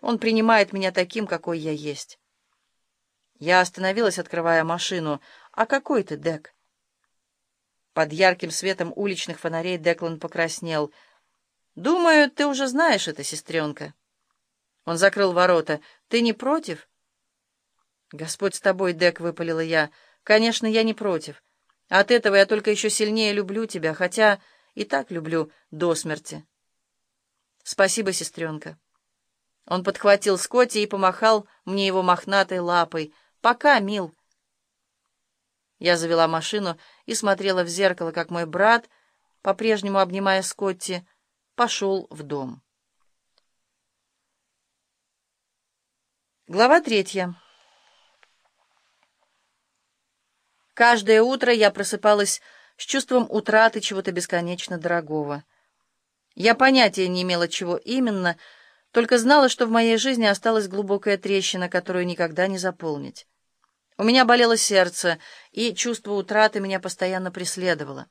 Он принимает меня таким, какой я есть. Я остановилась, открывая машину. «А какой ты, Дек?» Под ярким светом уличных фонарей Деклан покраснел. «Думаю, ты уже знаешь это, сестренка». Он закрыл ворота. «Ты не против?» «Господь с тобой, Дек», — выпалила я. «Конечно, я не против. От этого я только еще сильнее люблю тебя, хотя и так люблю до смерти». «Спасибо, сестренка». Он подхватил Скотти и помахал мне его мохнатой лапой. «Пока, мил». Я завела машину и смотрела в зеркало, как мой брат, по-прежнему обнимая Скотти, пошел в дом. Глава третья. Каждое утро я просыпалась с чувством утраты чего-то бесконечно дорогого. Я понятия не имела, чего именно, только знала, что в моей жизни осталась глубокая трещина, которую никогда не заполнить. У меня болело сердце, и чувство утраты меня постоянно преследовало.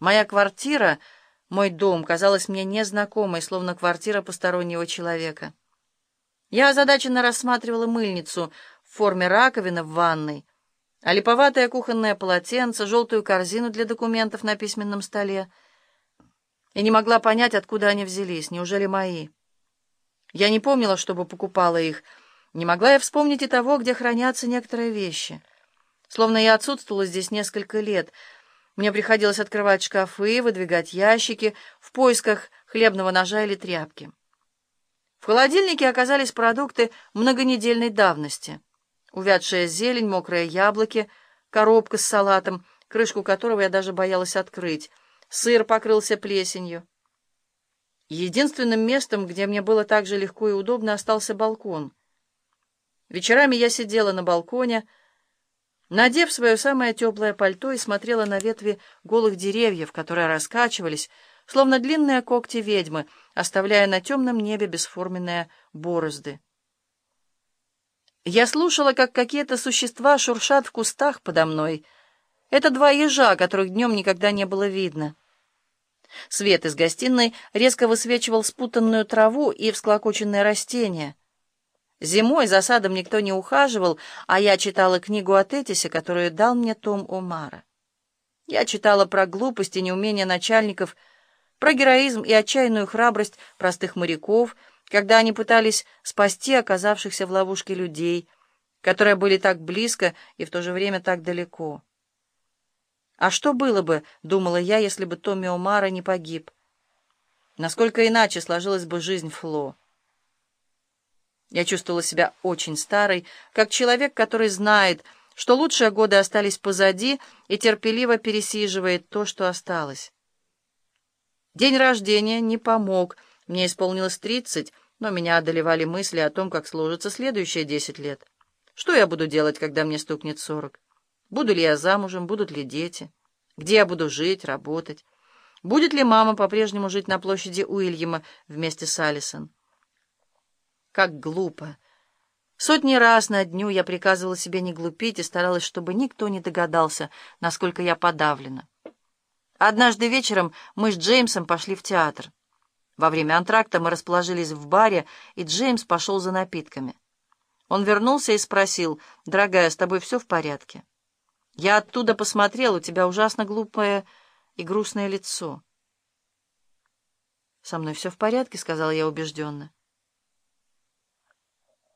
Моя квартира, мой дом, казалась мне незнакомой, словно квартира постороннего человека. Я озадаченно рассматривала мыльницу в форме раковины в ванной, а липоватое кухонное полотенце, желтую корзину для документов на письменном столе, и не могла понять, откуда они взялись, неужели мои. Я не помнила, чтобы покупала их. Не могла я вспомнить и того, где хранятся некоторые вещи. Словно я отсутствовала здесь несколько лет. Мне приходилось открывать шкафы, выдвигать ящики в поисках хлебного ножа или тряпки. В холодильнике оказались продукты многонедельной давности. Увядшая зелень, мокрые яблоки, коробка с салатом, крышку которого я даже боялась открыть. Сыр покрылся плесенью. Единственным местом, где мне было так же легко и удобно, остался балкон. Вечерами я сидела на балконе, надев свое самое теплое пальто и смотрела на ветви голых деревьев, которые раскачивались, словно длинные когти ведьмы, оставляя на темном небе бесформенные борозды. Я слушала, как какие-то существа шуршат в кустах подо мной. Это два ежа, которых днем никогда не было видно. Свет из гостиной резко высвечивал спутанную траву и всклокоченные растения. Зимой за садом никто не ухаживал, а я читала книгу о Тетисе, которую дал мне Том Омара. Я читала про глупость и неумение начальников, про героизм и отчаянную храбрость простых моряков, когда они пытались спасти оказавшихся в ловушке людей, которые были так близко и в то же время так далеко. А что было бы, думала я, если бы Томми Омара не погиб? Насколько иначе сложилась бы жизнь Фло? Я чувствовала себя очень старой, как человек, который знает, что лучшие годы остались позади и терпеливо пересиживает то, что осталось. День рождения не помог, мне исполнилось тридцать, но меня одолевали мысли о том, как сложатся следующие десять лет. Что я буду делать, когда мне стукнет сорок? Буду ли я замужем, будут ли дети? Где я буду жить, работать? Будет ли мама по-прежнему жить на площади Уильяма вместе с Алисон? Как глупо! Сотни раз на дню я приказывала себе не глупить и старалась, чтобы никто не догадался, насколько я подавлена. Однажды вечером мы с Джеймсом пошли в театр. Во время антракта мы расположились в баре, и Джеймс пошел за напитками. Он вернулся и спросил, «Дорогая, с тобой все в порядке?» Я оттуда посмотрел, у тебя ужасно глупое и грустное лицо. «Со мной все в порядке», — сказала я убежденно.